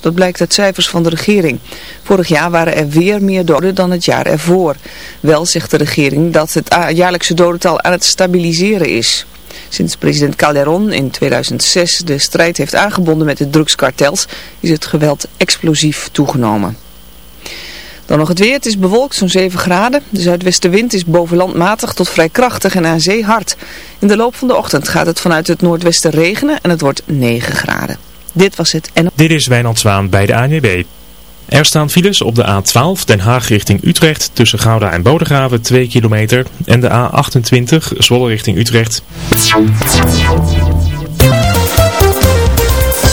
Dat blijkt uit cijfers van de regering. Vorig jaar waren er weer meer doden dan het jaar ervoor. Wel zegt de regering dat het jaarlijkse dodental aan het stabiliseren is. Sinds president Calderon in 2006 de strijd heeft aangebonden met de drugskartels is het geweld explosief toegenomen. Dan nog het weer. Het is bewolkt, zo'n 7 graden. De zuidwestenwind is boven land matig tot vrij krachtig en aan zee hard. In de loop van de ochtend gaat het vanuit het noordwesten regenen en het wordt 9 graden. Dit was het en... Dit is Wijnand Zwaan bij de ANWB. Er staan files op de A12 Den Haag richting Utrecht tussen Gouda en Bodegraven 2 kilometer en de A28 Zwolle richting Utrecht.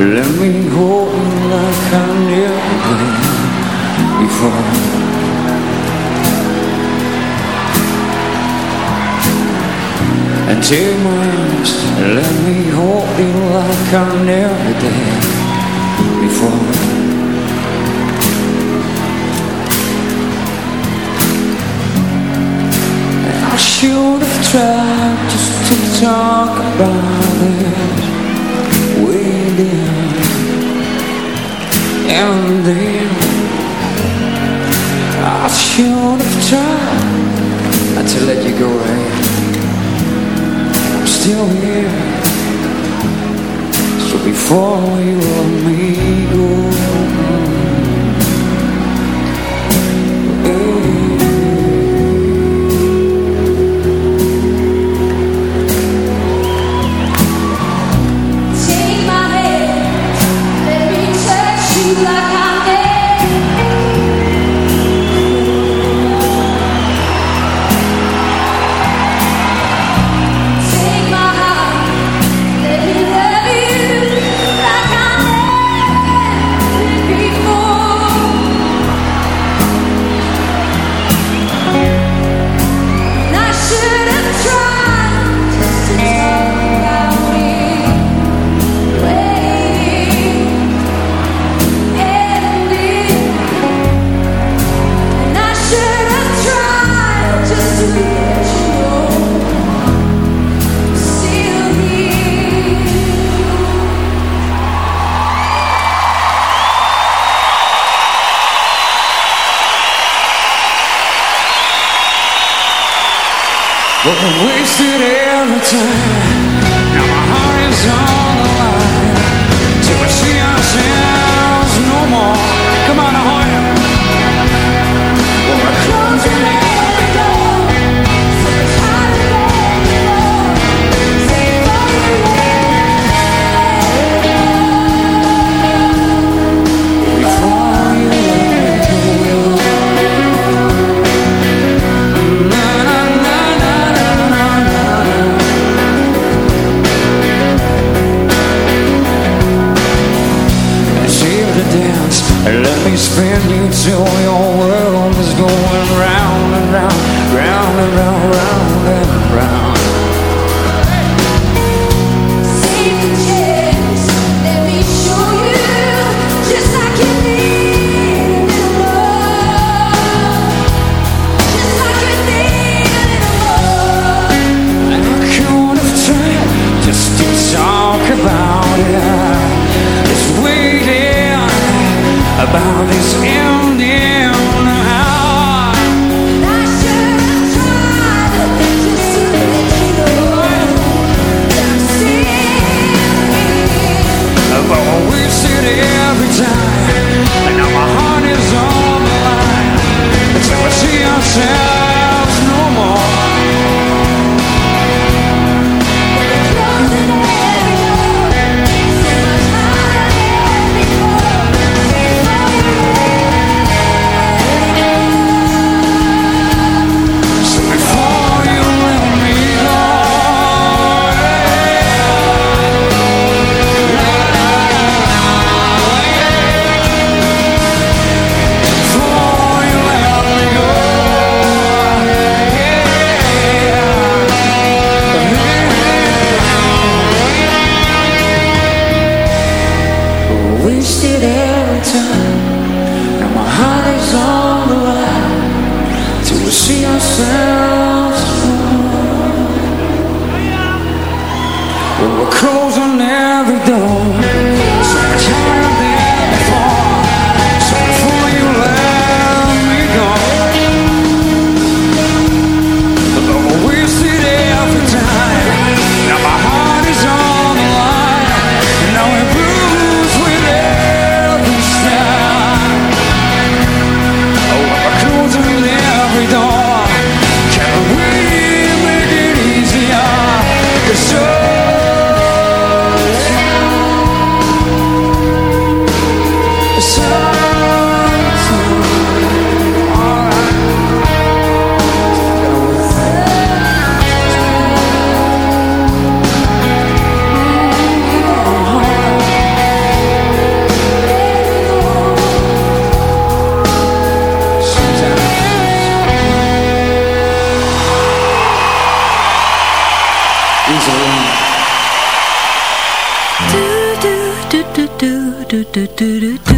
Let me hold you like I never did before. And take my arms, let me hold you like I never did before. I should have tried just to talk about it and then I should have tried to let you go right? I'm still here. So before you let me go reason. Do do do do do do do do.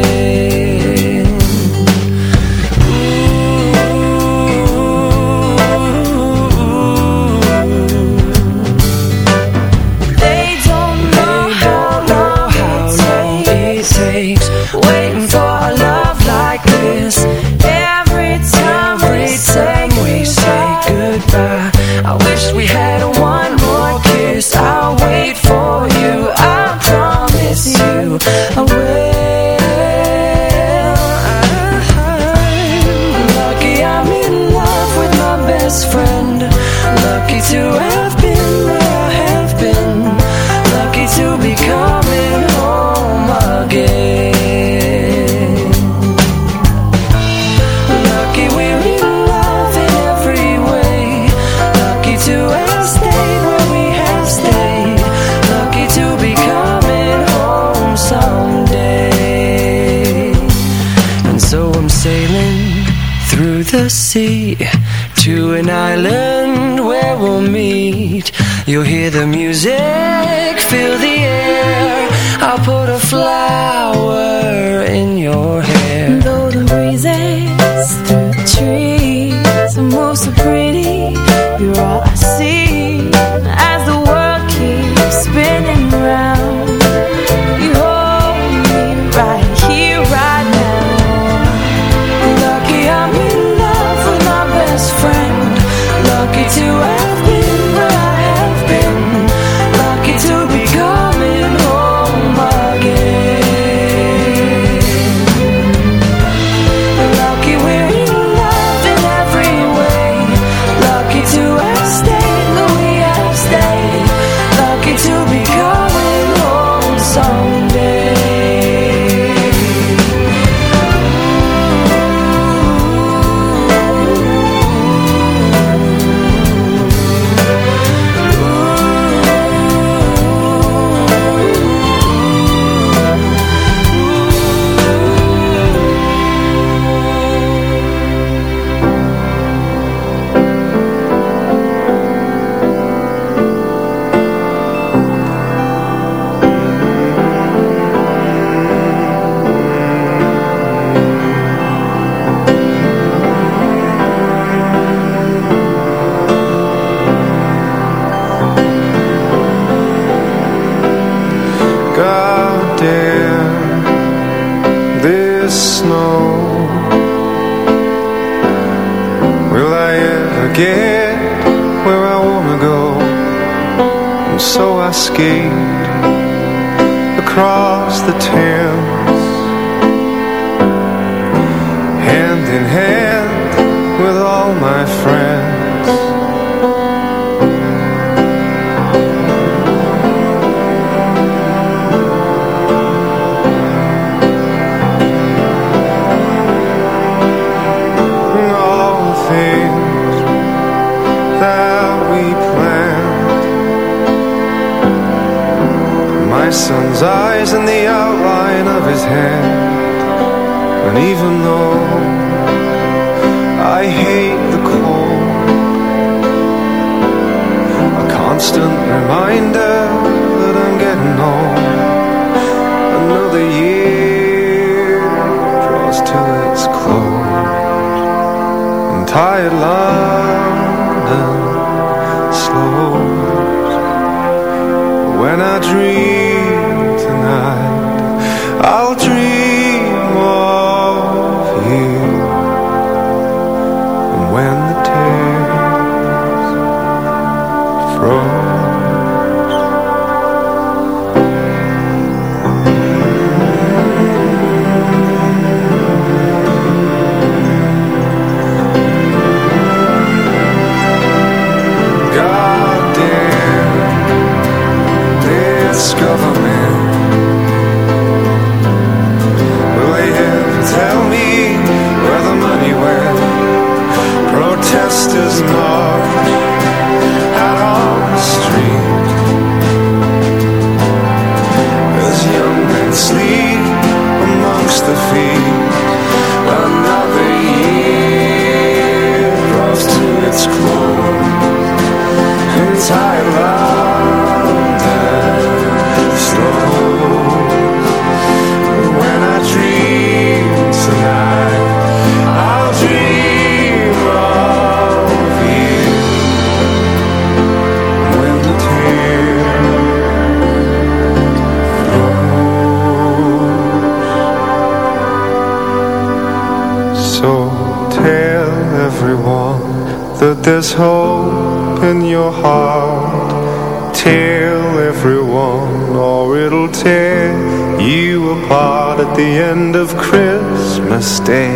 the end of Christmas Day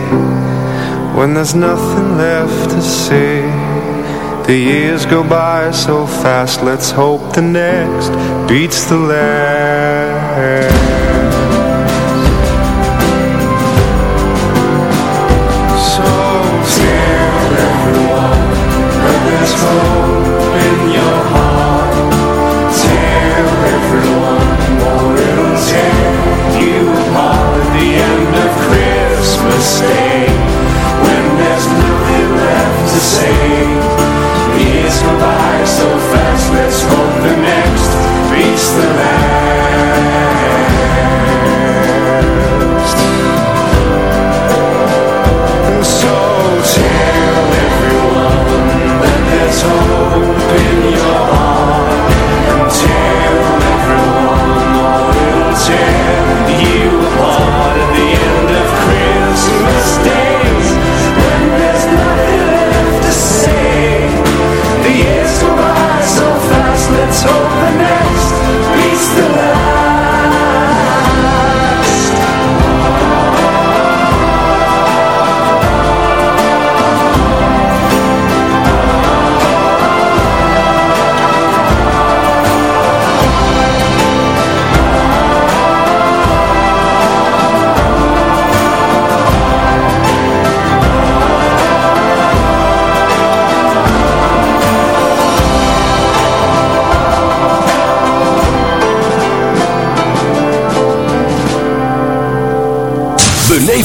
When there's nothing left to say. The years go by so fast Let's hope the next beats the last. So tell everyone that there's hope. Say He is goodbye so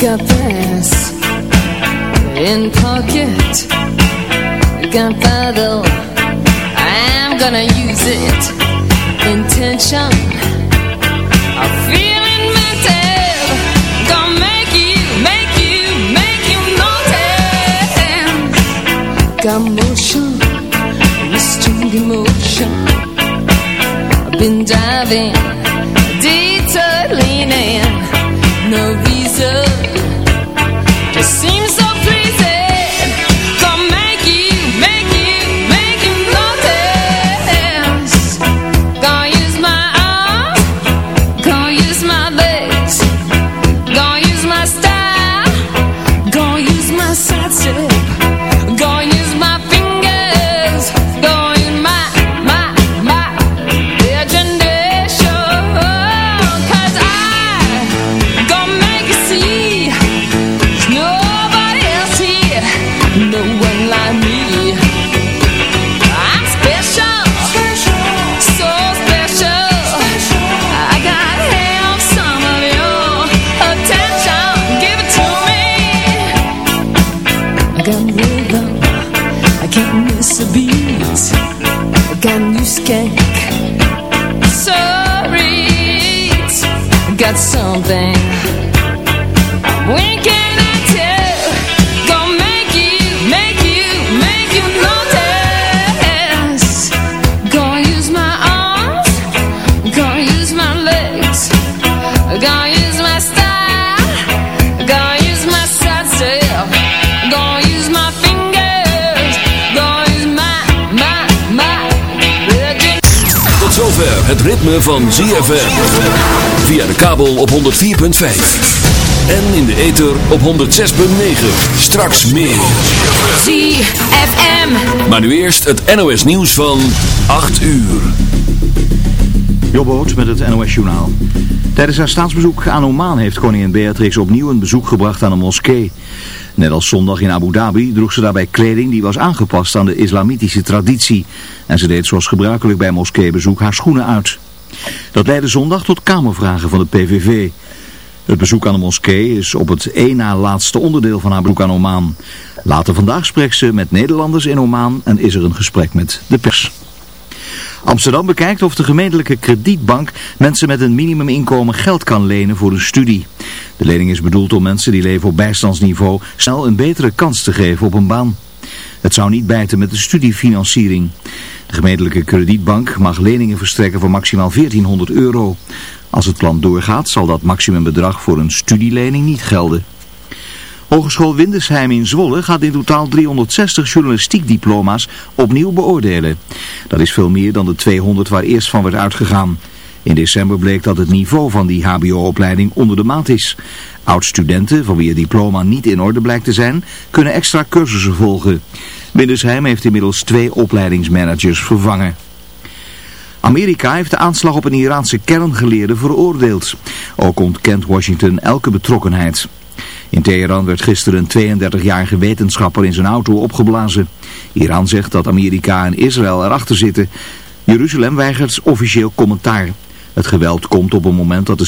Got this in pocket. Gunpowder. I'm gonna use it. Intention. I'm feeling mental. Gonna make you, make you, make you notice. Got motion, restrained emotion. I've been diving, detour no reason. Het ritme van ZFM. Via de kabel op 104.5. En in de ether op 106.9. Straks meer. ZFM. Maar nu eerst het NOS nieuws van 8 uur. Jobboot met het NOS Journaal. Tijdens haar staatsbezoek aan Oman heeft koningin Beatrix opnieuw een bezoek gebracht aan een moskee. Net als zondag in Abu Dhabi droeg ze daarbij kleding die was aangepast aan de islamitische traditie. En ze deed zoals gebruikelijk bij moskeebezoek haar schoenen uit. Dat leidde zondag tot kamervragen van de PVV. Het bezoek aan de moskee is op het één na laatste onderdeel van haar bezoek aan Oman. Later vandaag spreekt ze met Nederlanders in Oman en is er een gesprek met de pers. Amsterdam bekijkt of de gemeentelijke kredietbank mensen met een minimuminkomen geld kan lenen voor een studie. De lening is bedoeld om mensen die leven op bijstandsniveau snel een betere kans te geven op een baan. Het zou niet bijten met de studiefinanciering. De gemeentelijke kredietbank mag leningen verstrekken voor maximaal 1400 euro. Als het plan doorgaat zal dat maximumbedrag voor een studielening niet gelden. Hogeschool Windesheim in Zwolle gaat in totaal 360 journalistiekdiploma's opnieuw beoordelen. Dat is veel meer dan de 200 waar eerst van werd uitgegaan. In december bleek dat het niveau van die hbo-opleiding onder de maat is. Oud-studenten, van wie het diploma niet in orde blijkt te zijn, kunnen extra cursussen volgen. Windesheim heeft inmiddels twee opleidingsmanagers vervangen. Amerika heeft de aanslag op een Iraanse kerngeleerde veroordeeld. Ook ontkent Washington elke betrokkenheid. In Teheran werd gisteren een 32-jarige wetenschapper in zijn auto opgeblazen. Iran zegt dat Amerika en Israël erachter zitten. Jeruzalem weigert officieel commentaar. Het geweld komt op een moment dat de